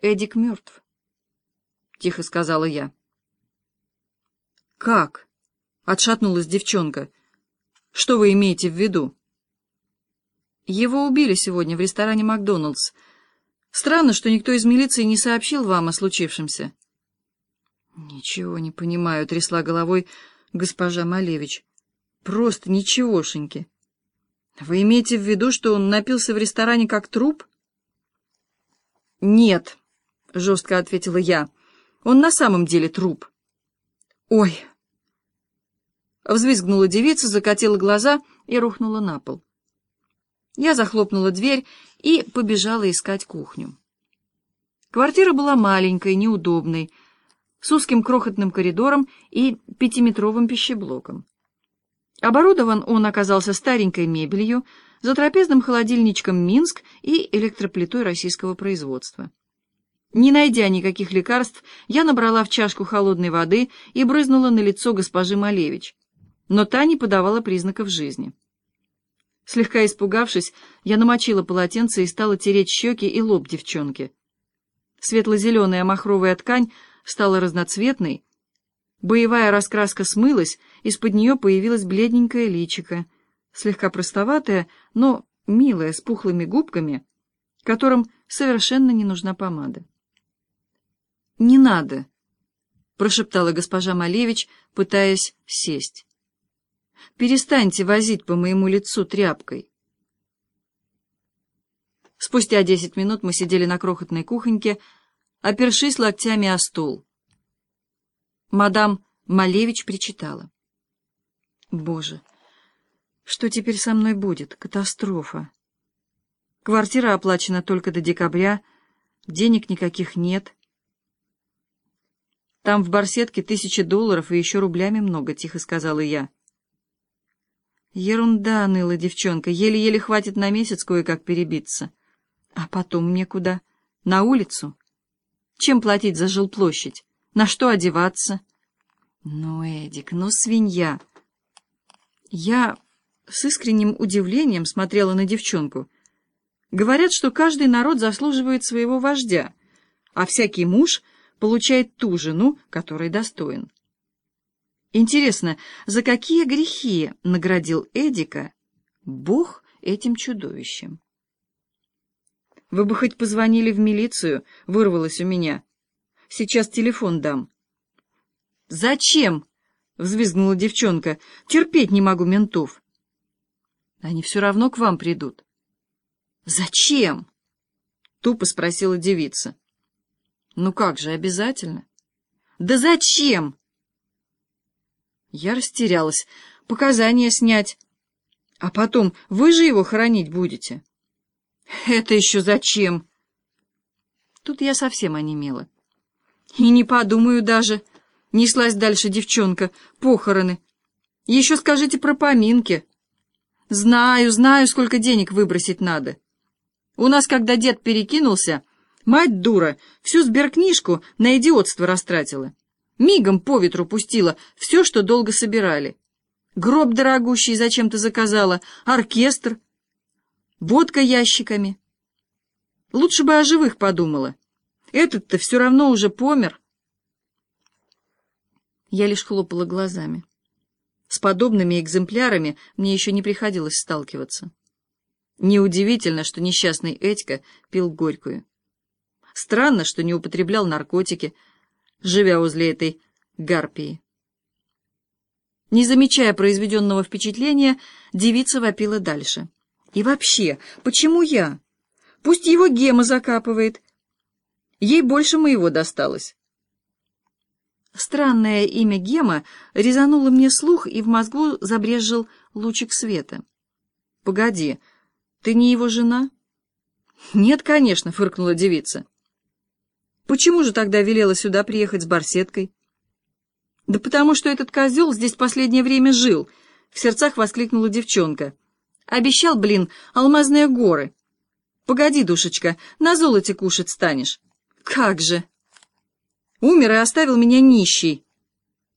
Эдик мертв, — тихо сказала я. «Как?» — отшатнулась девчонка. «Что вы имеете в виду?» «Его убили сегодня в ресторане «Макдоналдс». Странно, что никто из милиции не сообщил вам о случившемся». «Ничего не понимаю», — трясла головой госпожа Малевич. «Просто ничегошеньки. Вы имеете в виду, что он напился в ресторане как труп?» «Нет», — жестко ответила я. «Он на самом деле труп». «Ой!» Взвизгнула девица, закатила глаза и рухнула на пол. Я захлопнула дверь и побежала искать кухню. Квартира была маленькой, неудобной, с узким крохотным коридором и пятиметровым пищеблоком. Оборудован он оказался старенькой мебелью, затрапезным холодильничком «Минск» и электроплитой российского производства. Не найдя никаких лекарств, я набрала в чашку холодной воды и брызнула на лицо госпожи Малевич, но та не подавала признаков жизни. Слегка испугавшись, я намочила полотенце и стала тереть щеки и лоб девчонки. Светло-зеленая махровая ткань стала разноцветной, боевая раскраска смылась, из-под нее появилась бледненькое личико, слегка простоватое, но милое, с пухлыми губками, которым совершенно не нужна помада. «Не надо», — прошептала госпожа Малевич, пытаясь сесть. «Перестаньте возить по моему лицу тряпкой». Спустя десять минут мы сидели на крохотной кухоньке, опершись локтями о стол. Мадам Малевич причитала. «Боже, что теперь со мной будет? Катастрофа. Квартира оплачена только до декабря, денег никаких нет». Там в барсетке тысячи долларов и еще рублями много, — тихо сказала я. Ерунда, — ныла девчонка, — еле-еле хватит на месяц кое-как перебиться. А потом мне куда? На улицу? Чем платить за жилплощадь? На что одеваться? Ну, Эдик, ну, свинья. Я с искренним удивлением смотрела на девчонку. Говорят, что каждый народ заслуживает своего вождя, а всякий муж — получает ту жену, которой достоин. Интересно, за какие грехи наградил Эдика Бог этим чудовищем? «Вы бы хоть позвонили в милицию», — вырвалось у меня. «Сейчас телефон дам». «Зачем?» — взвизгнула девчонка. «Терпеть не могу ментов». «Они все равно к вам придут». «Зачем?» — тупо спросила девица. Ну как же, обязательно? Да зачем? Я растерялась. Показания снять. А потом, вы же его хоронить будете. Это еще зачем? Тут я совсем онемела. И не подумаю даже. Неслась дальше девчонка. Похороны. Еще скажите про поминки. Знаю, знаю, сколько денег выбросить надо. У нас, когда дед перекинулся, Мать дура, всю сберкнижку на идиотство растратила. Мигом по ветру пустила все, что долго собирали. Гроб дорогущий зачем-то заказала, оркестр, водка ящиками. Лучше бы о живых подумала. Этот-то все равно уже помер. Я лишь хлопала глазами. С подобными экземплярами мне еще не приходилось сталкиваться. Неудивительно, что несчастный Этька пил горькую. Странно, что не употреблял наркотики, живя возле этой гарпии. Не замечая произведенного впечатления, девица вопила дальше. «И вообще, почему я? Пусть его Гема закапывает. Ей больше моего досталось». Странное имя Гема резануло мне слух, и в мозгу забрезжил лучик света. «Погоди, ты не его жена?» «Нет, конечно», — фыркнула девица. Почему же тогда велела сюда приехать с барсеткой? Да потому что этот козел здесь последнее время жил, в сердцах воскликнула девчонка. Обещал, блин, алмазные горы. Погоди, душечка, на золоте кушать станешь. Как же? Умер и оставил меня нищей.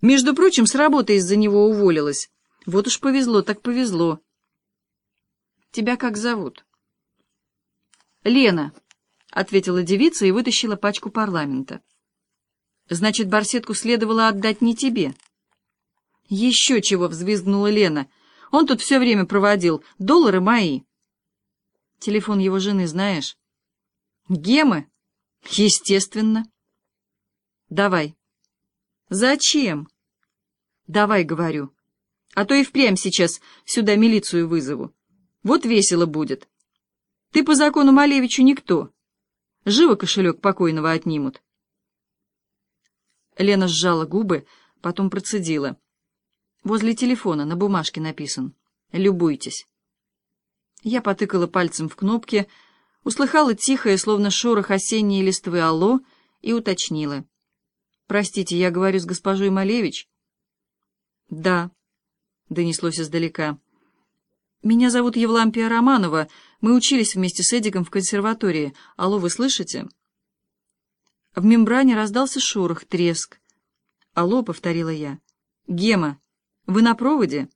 Между прочим, с работы из-за него уволилась. Вот уж повезло, так повезло. Тебя как зовут? Лена. Ответила девица и вытащила пачку парламента. Значит, барсетку следовало отдать не тебе. Еще чего, взвизгнула Лена. Он тут все время проводил. Доллары мои. Телефон его жены знаешь? Гемы? Естественно. Давай. Зачем? Давай, говорю. А то и впрямь сейчас сюда милицию вызову. Вот весело будет. Ты по закону Малевичу никто. Живо кошелек покойного отнимут. Лена сжала губы, потом процедила. Возле телефона на бумажке написан. Любуйтесь. Я потыкала пальцем в кнопки, услыхала тихое, словно шорох осенней листвы «Алло» и уточнила. «Простите, я говорю с госпожой Малевич?» «Да», — донеслось издалека. «Меня зовут Евлампия Романова. Мы учились вместе с Эдиком в консерватории. Алло, вы слышите?» В мембране раздался шорох, треск. «Алло», — повторила я. «Гема, вы на проводе?»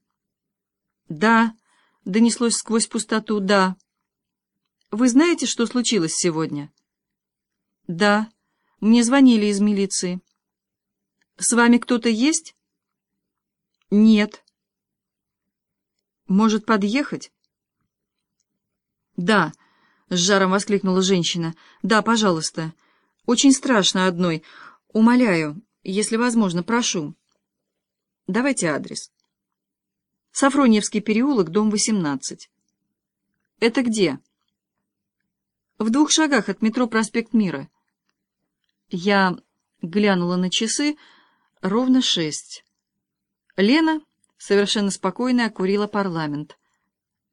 «Да», — донеслось сквозь пустоту, «да». «Вы знаете, что случилось сегодня?» «Да, мне звонили из милиции». «С вами кто-то есть?» «Нет». «Может, подъехать?» «Да», — с жаром воскликнула женщина. «Да, пожалуйста. Очень страшно одной. Умоляю, если возможно, прошу. Давайте адрес. Сафроньевский переулок, дом 18. Это где?» «В двух шагах от метро «Проспект Мира». Я глянула на часы. Ровно шесть. Лена совершенно спокойно окурила парламент.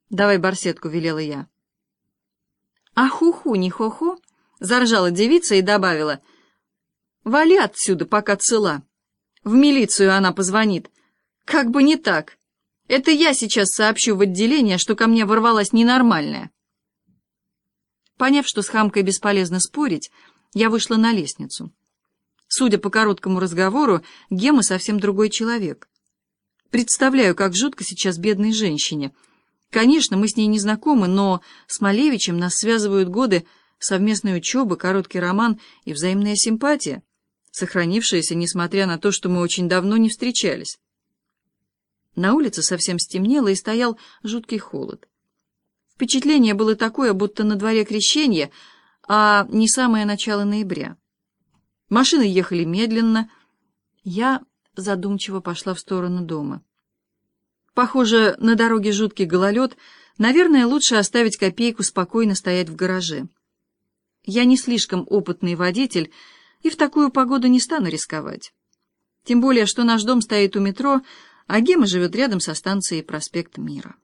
«Давай барсетку», — велела я. «А ху-ху, не хо-хо?» — заржала девица и добавила. «Вали отсюда, пока цела. В милицию она позвонит. Как бы не так. Это я сейчас сообщу в отделение, что ко мне ворвалась ненормальная». Поняв, что с хамкой бесполезно спорить, я вышла на лестницу. Судя по короткому разговору, Гема совсем другой человек. Представляю, как жутко сейчас бедной женщине — Конечно, мы с ней не знакомы, но с Малевичем нас связывают годы совместной учебы, короткий роман и взаимная симпатия, сохранившаяся, несмотря на то, что мы очень давно не встречались. На улице совсем стемнело и стоял жуткий холод. Впечатление было такое, будто на дворе крещение, а не самое начало ноября. Машины ехали медленно. Я задумчиво пошла в сторону дома. Похоже, на дороге жуткий гололед. Наверное, лучше оставить копейку спокойно стоять в гараже. Я не слишком опытный водитель и в такую погоду не стану рисковать. Тем более, что наш дом стоит у метро, а Гема живет рядом со станцией «Проспект Мира».